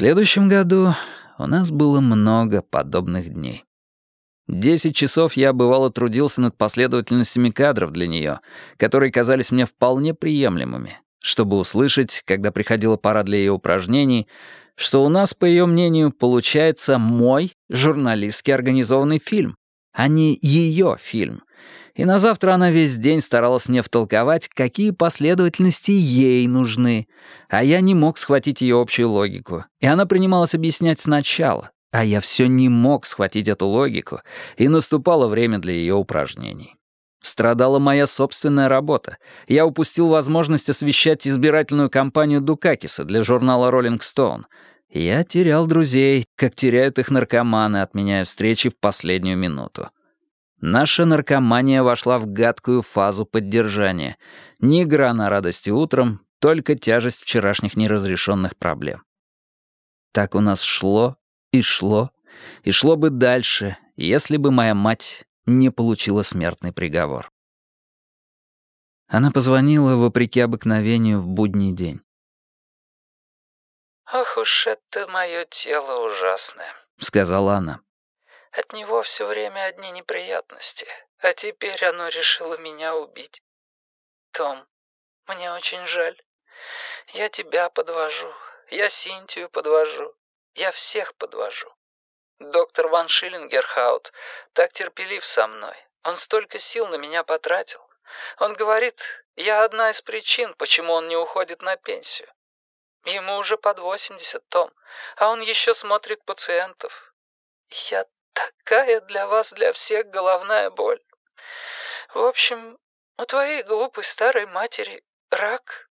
следующем году у нас было много подобных дней. Десять часов я, бывало, трудился над последовательностями кадров для нее, которые казались мне вполне приемлемыми, чтобы услышать, когда приходила пора для ее упражнений, что у нас, по ее мнению, получается мой журналистски организованный фильм, а не ее фильм. И на завтра она весь день старалась мне втолковать, какие последовательности ей нужны, а я не мог схватить ее общую логику, и она принималась объяснять сначала, а я все не мог схватить эту логику, и наступало время для ее упражнений. Страдала моя собственная работа. Я упустил возможность освещать избирательную кампанию Дукакиса для журнала Rolling Stone. Я терял друзей, как теряют их наркоманы, отменяя встречи в последнюю минуту. Наша наркомания вошла в гадкую фазу поддержания. Ни грана радости утром, только тяжесть вчерашних неразрешенных проблем. Так у нас шло и шло, и шло бы дальше, если бы моя мать не получила смертный приговор. Она позвонила, вопреки обыкновению, в будний день. «Ох уж это мое тело ужасное», — сказала она. «От него все время одни неприятности, а теперь оно решило меня убить. Том, мне очень жаль. Я тебя подвожу, я Синтию подвожу, я всех подвожу. Доктор Ван Шиллингерхаут так терпелив со мной. Он столько сил на меня потратил. Он говорит, я одна из причин, почему он не уходит на пенсию. Ему уже под 80, Том, а он еще смотрит пациентов. Я такая для вас, для всех головная боль. В общем, у твоей глупой старой матери рак.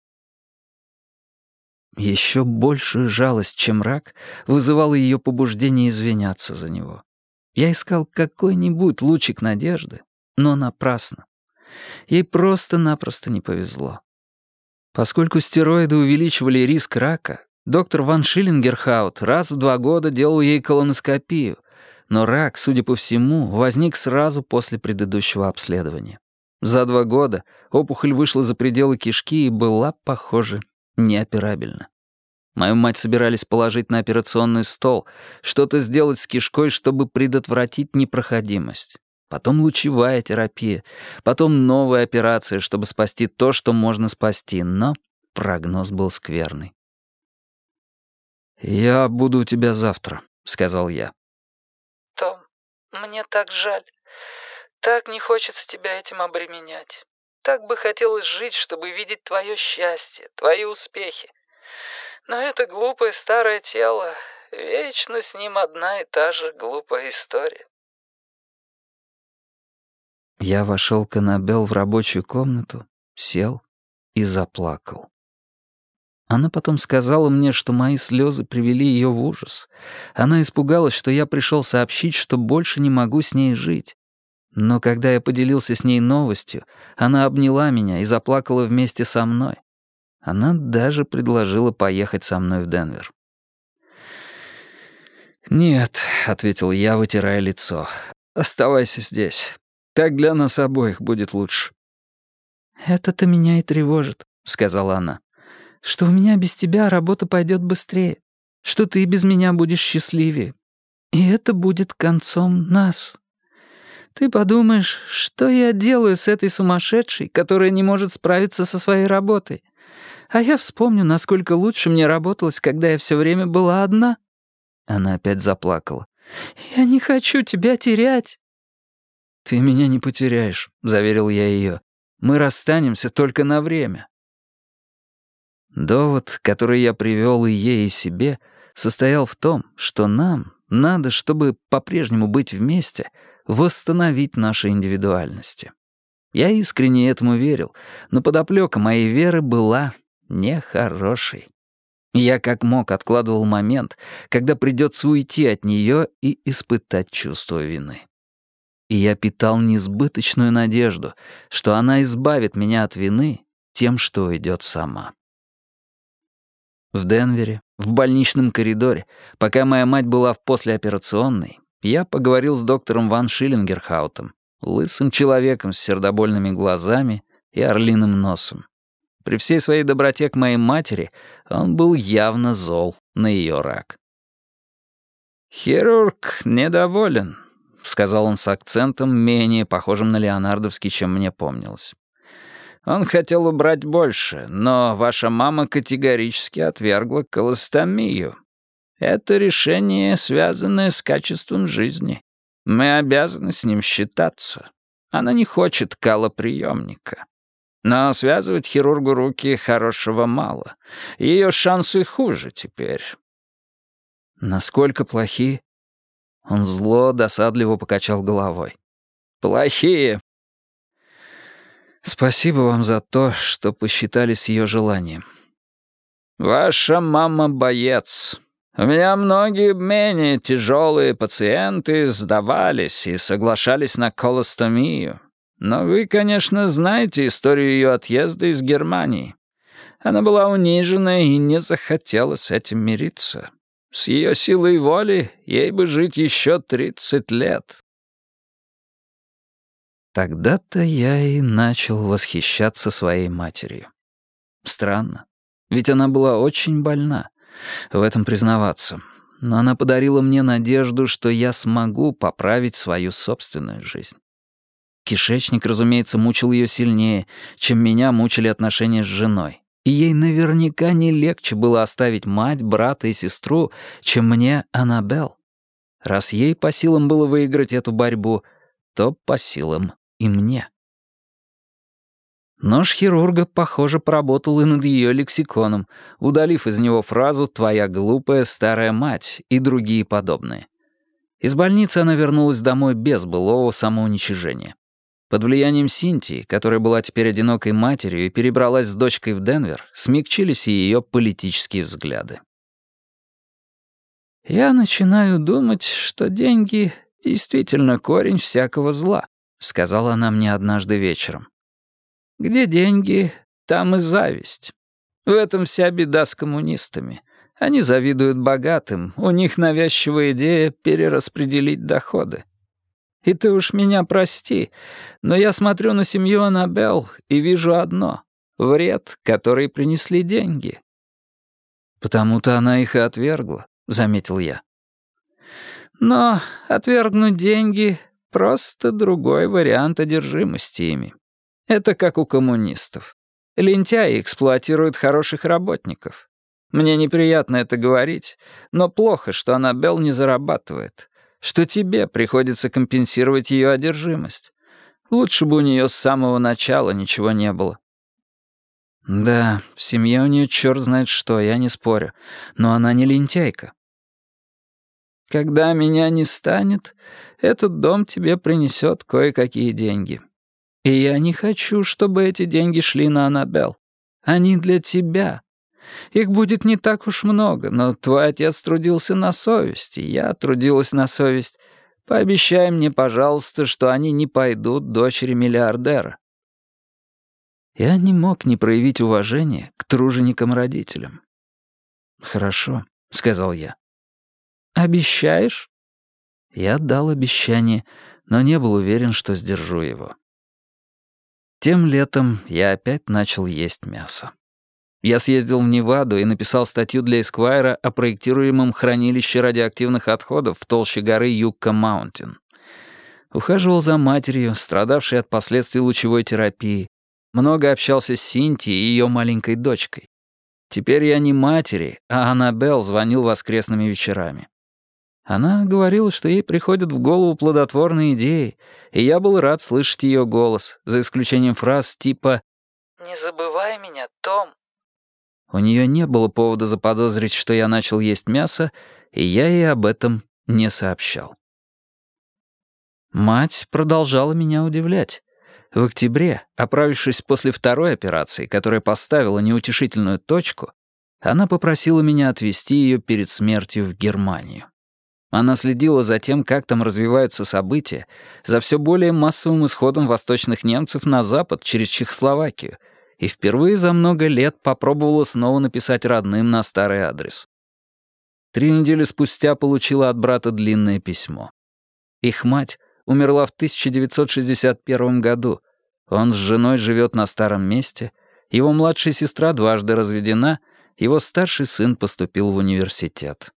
Еще большую жалость, чем рак, вызывало ее побуждение извиняться за него. Я искал какой-нибудь лучик надежды, но напрасно. Ей просто-напросто не повезло. Поскольку стероиды увеличивали риск рака, доктор Ван Шиллингерхаут раз в два года делал ей колоноскопию, но рак, судя по всему, возник сразу после предыдущего обследования. За два года опухоль вышла за пределы кишки и была, похоже, неоперабельна. Мою мать собирались положить на операционный стол, что-то сделать с кишкой, чтобы предотвратить непроходимость. Потом лучевая терапия, потом новая операция, чтобы спасти то, что можно спасти, но прогноз был скверный. «Я буду у тебя завтра», — сказал я. «Том, мне так жаль. Так не хочется тебя этим обременять. Так бы хотелось жить, чтобы видеть твое счастье, твои успехи. Но это глупое старое тело, вечно с ним одна и та же глупая история. Я вошел к Аннабел в рабочую комнату, сел и заплакал. Она потом сказала мне, что мои слезы привели ее в ужас. Она испугалась, что я пришел сообщить, что больше не могу с ней жить. Но когда я поделился с ней новостью, она обняла меня и заплакала вместе со мной. Она даже предложила поехать со мной в Денвер. «Нет», — ответил я, вытирая лицо, — «оставайся здесь. Так для нас обоих будет лучше». «Это-то меня и тревожит», — сказала она. «Что у меня без тебя работа пойдет быстрее, что ты без меня будешь счастливее. И это будет концом нас. Ты подумаешь, что я делаю с этой сумасшедшей, которая не может справиться со своей работой. А я вспомню, насколько лучше мне работалось, когда я все время была одна». Она опять заплакала. «Я не хочу тебя терять». «Ты меня не потеряешь», — заверил я ее. «Мы расстанемся только на время». Довод, который я привел и ей, и себе, состоял в том, что нам надо, чтобы по-прежнему быть вместе, восстановить наши индивидуальности. Я искренне этому верил, но подоплека моей веры была нехорошей. Я как мог откладывал момент, когда придется уйти от нее и испытать чувство вины. И я питал несбыточную надежду, что она избавит меня от вины тем, что уйдет сама. В Денвере, в больничном коридоре, пока моя мать была в послеоперационной, я поговорил с доктором Ван Шиллингерхаутом, лысым человеком с сердобольными глазами и орлиным носом. При всей своей доброте к моей матери он был явно зол на ее рак. «Хирург недоволен», — сказал он с акцентом, менее похожим на леонардовский, чем мне помнилось. «Он хотел убрать больше, но ваша мама категорически отвергла колостомию. Это решение, связанное с качеством жизни. Мы обязаны с ним считаться. Она не хочет калоприемника. Но связывать хирургу руки хорошего мало. Ее шансы хуже теперь. Насколько плохи? Он зло, досадливо покачал головой. Плохие. Спасибо вам за то, что посчитали с ее желанием. Ваша мама боец. У меня многие менее тяжелые пациенты сдавались и соглашались на колостомию. Но вы, конечно, знаете историю ее отъезда из Германии. Она была унижена и не захотела с этим мириться. С ее силой воли ей бы жить еще тридцать лет. Тогда-то я и начал восхищаться своей матерью. Странно, ведь она была очень больна, в этом признаваться. Но она подарила мне надежду, что я смогу поправить свою собственную жизнь. Кишечник, разумеется, мучил ее сильнее, чем меня мучили отношения с женой. И ей наверняка не легче было оставить мать, брата и сестру, чем мне Аннабелл. Раз ей по силам было выиграть эту борьбу, то по силам и мне. Нож хирурга, похоже, поработал и над ее лексиконом, удалив из него фразу «твоя глупая старая мать» и другие подобные. Из больницы она вернулась домой без былого самоуничижения. Под влиянием Синтии, которая была теперь одинокой матерью и перебралась с дочкой в Денвер, смягчились и ее политические взгляды. «Я начинаю думать, что деньги действительно корень всякого зла», — сказала она мне однажды вечером. «Где деньги, там и зависть. В этом вся беда с коммунистами. Они завидуют богатым, у них навязчивая идея перераспределить доходы. И ты уж меня прости, но я смотрю на семью Аннабелл и вижу одно — вред, который принесли деньги». «Потому-то она их и отвергла», — заметил я. «Но отвергнуть деньги — просто другой вариант одержимости ими. Это как у коммунистов. Лентяи эксплуатируют хороших работников. Мне неприятно это говорить, но плохо, что Аннабелл не зарабатывает что тебе приходится компенсировать ее одержимость. Лучше бы у нее с самого начала ничего не было. Да, в семье у нее черт знает что, я не спорю. Но она не лентяйка. Когда меня не станет, этот дом тебе принесет кое-какие деньги. И я не хочу, чтобы эти деньги шли на Аннабелл. Они для тебя, их будет не так уж много, но твой отец трудился на совесть, и я трудилась на совесть. Пообещай мне, пожалуйста, что они не пойдут дочери миллиардера». Я не мог не проявить уважения к труженикам-родителям. «Хорошо», — сказал я. «Обещаешь?» Я дал обещание, но не был уверен, что сдержу его. Тем летом я опять начал есть мясо. Я съездил в Неваду и написал статью для Эсквайра о проектируемом хранилище радиоактивных отходов в толще горы Юкка-Маунтин. Ухаживал за матерью, страдавшей от последствий лучевой терапии. Много общался с Синти и ее маленькой дочкой. Теперь я не матери, а Аннабелл звонил воскресными вечерами. Она говорила, что ей приходят в голову плодотворные идеи, и я был рад слышать ее голос, за исключением фраз типа «Не забывай меня, Том, у нее не было повода заподозрить, что я начал есть мясо, и я ей об этом не сообщал. Мать продолжала меня удивлять. В октябре, оправившись после второй операции, которая поставила неутешительную точку, она попросила меня отвезти ее перед смертью в Германию. Она следила за тем, как там развиваются события, за все более массовым исходом восточных немцев на запад через Чехословакию — и впервые за много лет попробовала снова написать родным на старый адрес. Три недели спустя получила от брата длинное письмо. Их мать умерла в 1961 году. Он с женой живет на старом месте, Его младшая сестра дважды разведена, его старший сын поступил в университет.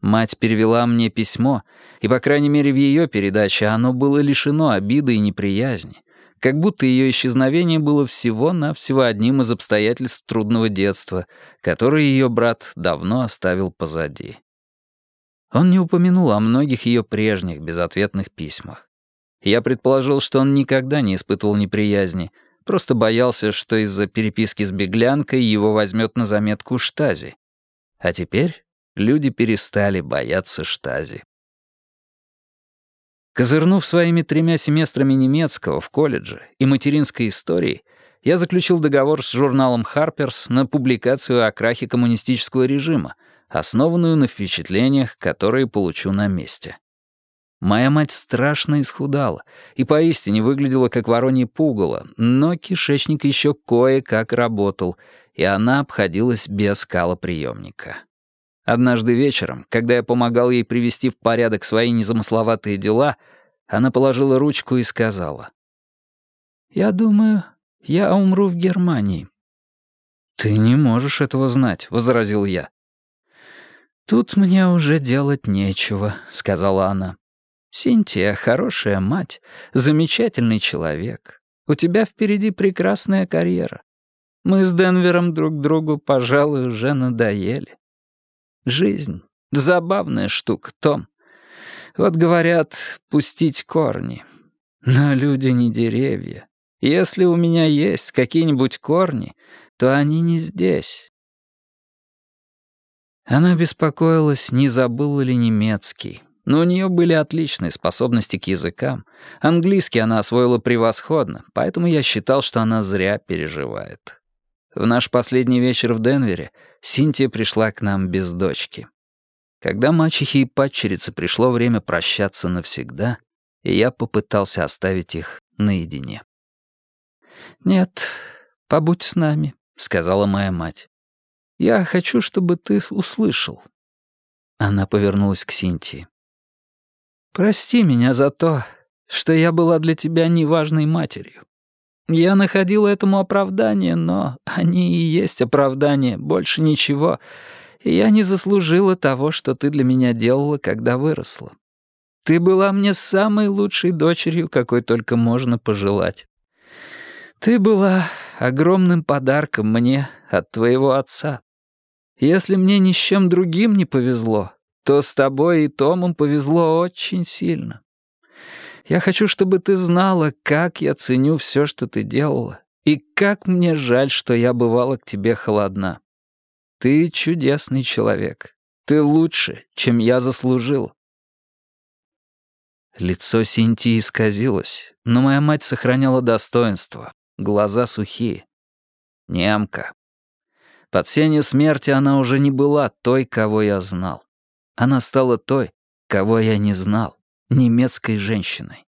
Мать перевела мне письмо, и, по крайней мере, в ее передаче оно было лишено обиды и неприязни, как будто ее исчезновение было всего-навсего одним из обстоятельств трудного детства, которое ее брат давно оставил позади. Он не упомянул о многих ее прежних безответных письмах. Я предположил, что он никогда не испытывал неприязни, просто боялся, что из-за переписки с беглянкой его возьмет на заметку штази. А теперь люди перестали бояться штази. Козырнув своими тремя семестрами немецкого в колледже и материнской истории, я заключил договор с журналом «Харперс» на публикацию о крахе коммунистического режима, основанную на впечатлениях, которые получу на месте. Моя мать страшно исхудала и поистине выглядела как воронье пугало, но кишечник еще кое-как работал, и она обходилась без калоприемника. Однажды вечером, когда я помогал ей привести в порядок свои незамысловатые дела, она положила ручку и сказала. «Я думаю, я умру в Германии». «Ты не можешь этого знать», — возразил я. «Тут мне уже делать нечего», — сказала она. «Синтия — хорошая мать, замечательный человек. У тебя впереди прекрасная карьера. Мы с Денвером друг другу, пожалуй, уже надоели. Жизнь — забавная штука, Том. Вот говорят, пустить корни. Но люди не деревья. Если у меня есть какие-нибудь корни, то они не здесь. Она беспокоилась, не забыла ли немецкий. Но у нее были отличные способности к языкам. Английский она освоила превосходно, поэтому я считал, что она зря переживает. В наш последний вечер в Денвере Синтия пришла к нам без дочки. Когда мачехе и падчерице пришло время прощаться навсегда, и я попытался оставить их наедине. «Нет, побудь с нами», — сказала моя мать. «Я хочу, чтобы ты услышал». Она повернулась к Синтии. «Прости меня за то, что я была для тебя неважной матерью. Я находила этому оправдание, но они и есть оправдание, больше ничего. И я не заслужила того, что ты для меня делала, когда выросла. Ты была мне самой лучшей дочерью, какой только можно пожелать. Ты была огромным подарком мне от твоего отца. Если мне ни с чем другим не повезло, то с тобой и Томом повезло очень сильно. Я хочу, чтобы ты знала, как я ценю все, что ты делала, и как мне жаль, что я бывала к тебе холодна. Ты чудесный человек. Ты лучше, чем я заслужил. Лицо Синтии исказилось, но моя мать сохраняла достоинство, глаза сухие. Немка. Под сенью смерти она уже не была той, кого я знал. Она стала той, кого я не знал немецкой женщиной.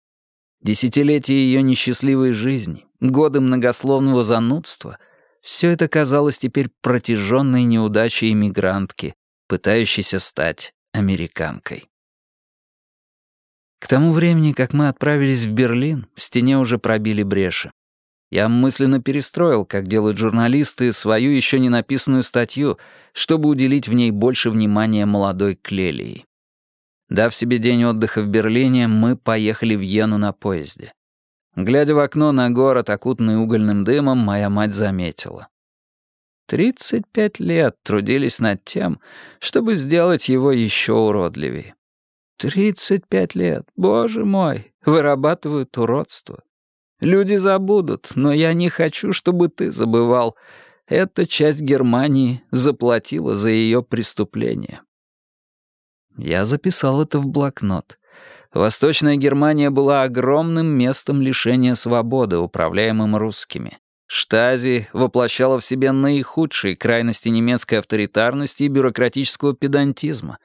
Десятилетия ее несчастливой жизни, годы многословного занудства — все это казалось теперь протяженной неудачей иммигрантки, пытающейся стать американкой. К тому времени, как мы отправились в Берлин, в стене уже пробили бреши. Я мысленно перестроил, как делают журналисты, свою еще не написанную статью, чтобы уделить в ней больше внимания молодой Клелии. Дав себе день отдыха в Берлине, мы поехали в Йену на поезде. Глядя в окно на город, окутанный угольным дымом, моя мать заметила. Тридцать пять лет трудились над тем, чтобы сделать его еще уродливее. Тридцать пять лет, боже мой, вырабатывают уродство. Люди забудут, но я не хочу, чтобы ты забывал. Эта часть Германии заплатила за ее преступление. Я записал это в блокнот. Восточная Германия была огромным местом лишения свободы, управляемым русскими. Штази воплощала в себе наихудшие крайности немецкой авторитарности и бюрократического педантизма.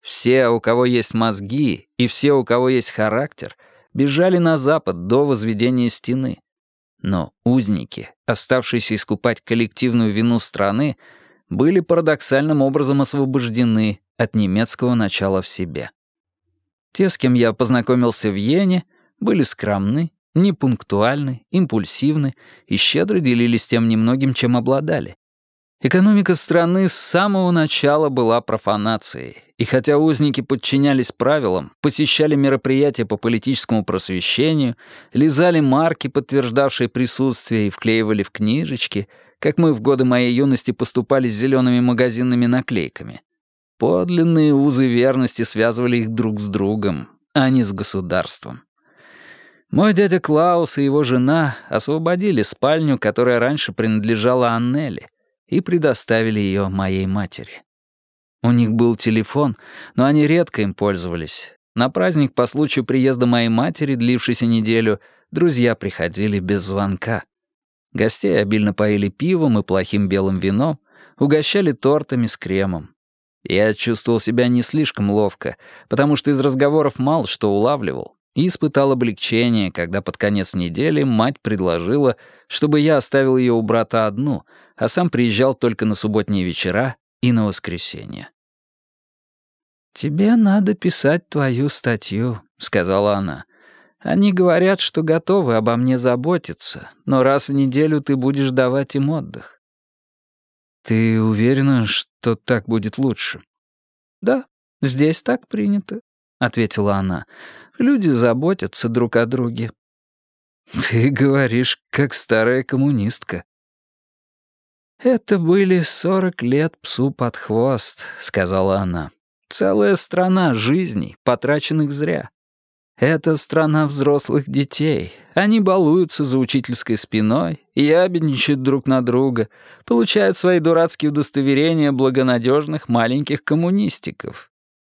Все, у кого есть мозги, и все, у кого есть характер, бежали на запад до возведения стены. Но узники, оставшиеся искупать коллективную вину страны, были парадоксальным образом освобождены от немецкого начала в себе. Те, с кем я познакомился в Йене, были скромны непунктуальны, импульсивны и щедро делились тем немногим, чем обладали. Экономика страны с самого начала была профанацией, и хотя узники подчинялись правилам, посещали мероприятия по политическому просвещению, лизали марки, подтверждавшие присутствие, и вклеивали в книжечки, как мы в годы моей юности поступали с зелеными магазинными наклейками. Подлинные узы верности связывали их друг с другом, а не с государством. Мой дядя Клаус и его жена освободили спальню, которая раньше принадлежала Аннели, и предоставили ее моей матери. У них был телефон, но они редко им пользовались. На праздник по случаю приезда моей матери, длившийся неделю, друзья приходили без звонка. Гостей обильно поили пивом и плохим белым вином, угощали тортами с кремом. Я чувствовал себя не слишком ловко, потому что из разговоров мало что улавливал, и испытал облегчение, когда под конец недели мать предложила, чтобы я оставил ее у брата одну — а сам приезжал только на субботние вечера и на воскресенье. «Тебе надо писать твою статью», — сказала она. «Они говорят, что готовы обо мне заботиться, но раз в неделю ты будешь давать им отдых». «Ты уверена, что так будет лучше?» «Да, здесь так принято», — ответила она. «Люди заботятся друг о друге». «Ты говоришь, как старая коммунистка», «Это были сорок лет псу под хвост», — сказала она. «Целая страна жизней, потраченных зря. Это страна взрослых детей. Они балуются за учительской спиной, ябедничают друг на друга, получают свои дурацкие удостоверения благонадежных маленьких коммунистиков.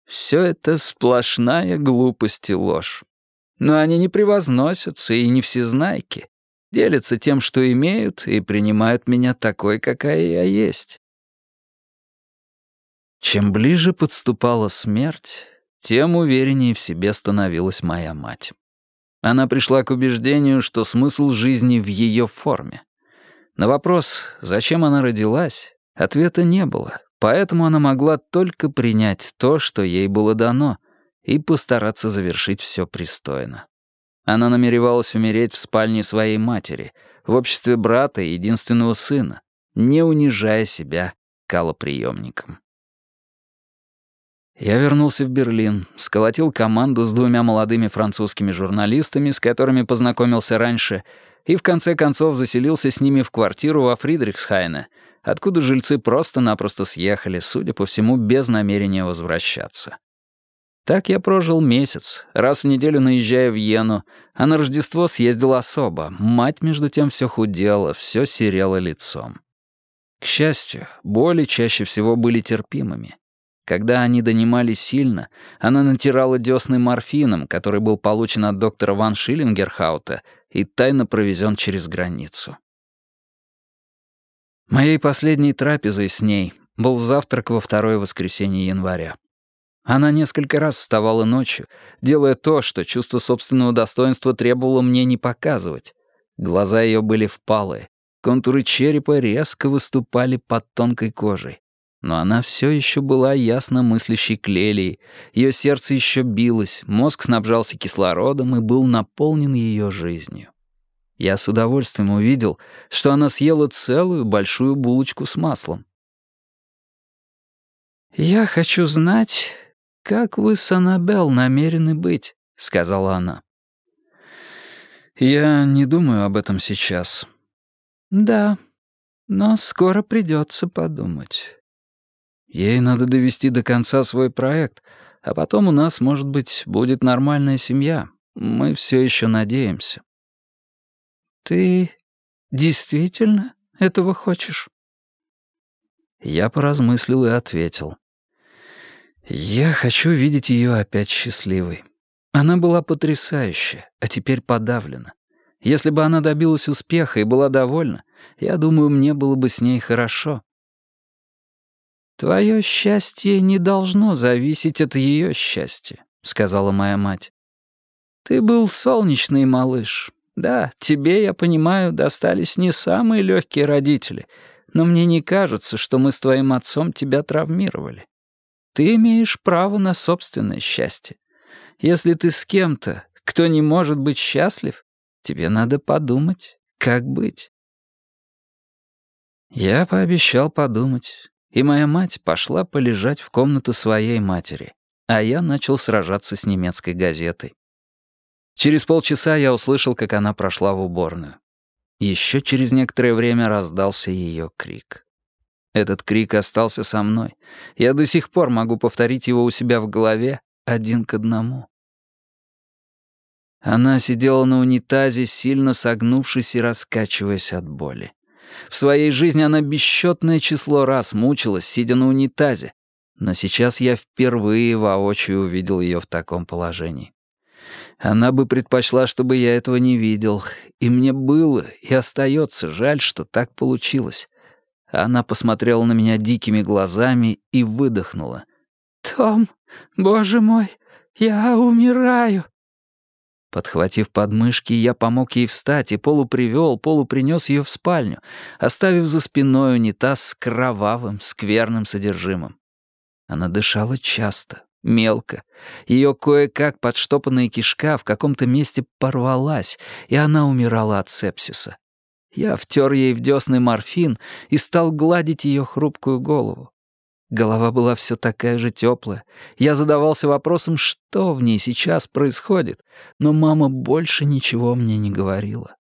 Все это сплошная глупость и ложь. Но они не превозносятся и не всезнайки делятся тем, что имеют, и принимают меня такой, какая я есть. Чем ближе подступала смерть, тем увереннее в себе становилась моя мать. Она пришла к убеждению, что смысл жизни в ее форме. На вопрос, зачем она родилась, ответа не было, поэтому она могла только принять то, что ей было дано, и постараться завершить все пристойно. Она намеревалась умереть в спальне своей матери, в обществе брата и единственного сына, не унижая себя калоприемником. Я вернулся в Берлин, сколотил команду с двумя молодыми французскими журналистами, с которыми познакомился раньше, и в конце концов заселился с ними в квартиру во Фридрихсхайне, откуда жильцы просто-напросто съехали, судя по всему, без намерения возвращаться. Так я прожил месяц, раз в неделю наезжая в Йену, а на Рождество съездил особо. Мать, между тем, все худела, все серела лицом. К счастью, боли чаще всего были терпимыми. Когда они донимали сильно, она натирала десны морфином, который был получен от доктора Ван Шиллингерхаута и тайно провезен через границу. Моей последней трапезой с ней был завтрак во второе воскресенье января. Она несколько раз вставала ночью, делая то, что чувство собственного достоинства требовало мне не показывать. Глаза ее были впалые, контуры черепа резко выступали под тонкой кожей. Но она все еще была ясно мыслящей клелией, ее сердце еще билось, мозг снабжался кислородом и был наполнен ее жизнью. Я с удовольствием увидел, что она съела целую большую булочку с маслом. «Я хочу знать, «Как вы с Аннабелл намерены быть?» — сказала она. «Я не думаю об этом сейчас». «Да, но скоро придется подумать». «Ей надо довести до конца свой проект, а потом у нас, может быть, будет нормальная семья. Мы все еще надеемся». «Ты действительно этого хочешь?» Я поразмыслил и ответил. Я хочу видеть ее опять счастливой. Она была потрясающая, а теперь подавлена. Если бы она добилась успеха и была довольна, я думаю, мне было бы с ней хорошо. «Твое счастье не должно зависеть от ее счастья», — сказала моя мать. «Ты был солнечный малыш. Да, тебе, я понимаю, достались не самые легкие родители, но мне не кажется, что мы с твоим отцом тебя травмировали. Ты имеешь право на собственное счастье. Если ты с кем-то, кто не может быть счастлив, Тебе надо подумать, как быть». Я пообещал подумать, и моя мать пошла полежать в комнату своей матери, а я начал сражаться с немецкой газетой. Через полчаса я услышал, как она прошла в уборную. Еще через некоторое время раздался ее крик. Этот крик остался со мной. Я до сих пор могу повторить его у себя в голове один к одному. Она сидела на унитазе, сильно согнувшись и раскачиваясь от боли. В своей жизни она бесчетное число раз мучилась, сидя на унитазе, но сейчас я впервые воочию увидел ее в таком положении. Она бы предпочла, чтобы я этого не видел, и мне было и остается жаль, что так получилось. Она посмотрела на меня дикими глазами и выдохнула. «Том, боже мой, я умираю!» Подхватив подмышки, я помог ей встать и полупривел, полупринес ее в спальню, оставив за спиной унитаз с кровавым, скверным содержимым. Она дышала часто, мелко. Ее кое-как подштопанная кишка в каком-то месте порвалась, и она умирала от сепсиса. Я втер ей в десны морфин и стал гладить ее хрупкую голову. Голова была все такая же теплая. Я задавался вопросом, что в ней сейчас происходит, но мама больше ничего мне не говорила.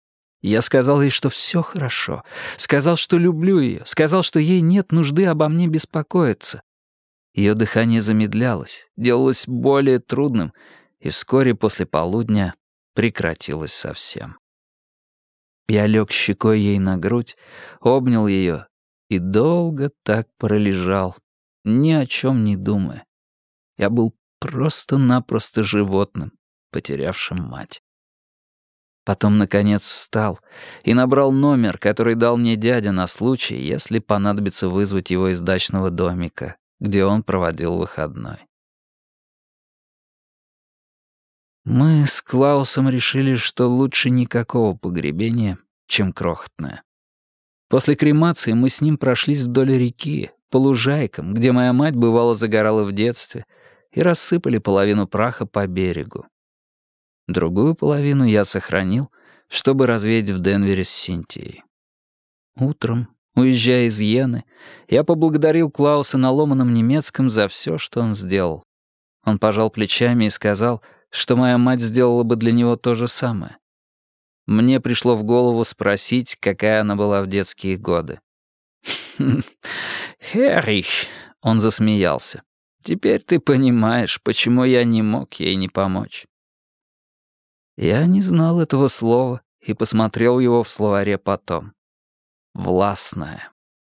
Я сказал ей, что все хорошо, сказал, что люблю ее, сказал, что ей нет нужды обо мне беспокоиться. Ее дыхание замедлялось, делалось более трудным, и вскоре после полудня прекратилось совсем. Я лег щекой ей на грудь, обнял ее и долго так пролежал, ни о чем не думая. Я был просто-напросто животным, потерявшим мать. Потом, наконец, встал и набрал номер, который дал мне дядя на случай, если понадобится вызвать его из дачного домика, где он проводил выходной. Мы с Клаусом решили, что лучше никакого погребения, чем крохотное. После кремации мы с ним прошлись вдоль реки, по лужайкам, где моя мать бывало загорала в детстве, и рассыпали половину праха по берегу. Другую половину я сохранил, чтобы развеять в Денвере с Синтией. Утром, уезжая из Йены, я поблагодарил Клауса на ломаном немецком за все, что он сделал. Он пожал плечами и сказал, что моя мать сделала бы для него то же самое. Мне пришло в голову спросить, какая она была в детские годы. «Херрич», — он засмеялся, — «теперь ты понимаешь, почему я не мог ей не помочь». Я не знал этого слова и посмотрел его в словаре потом. «Властная».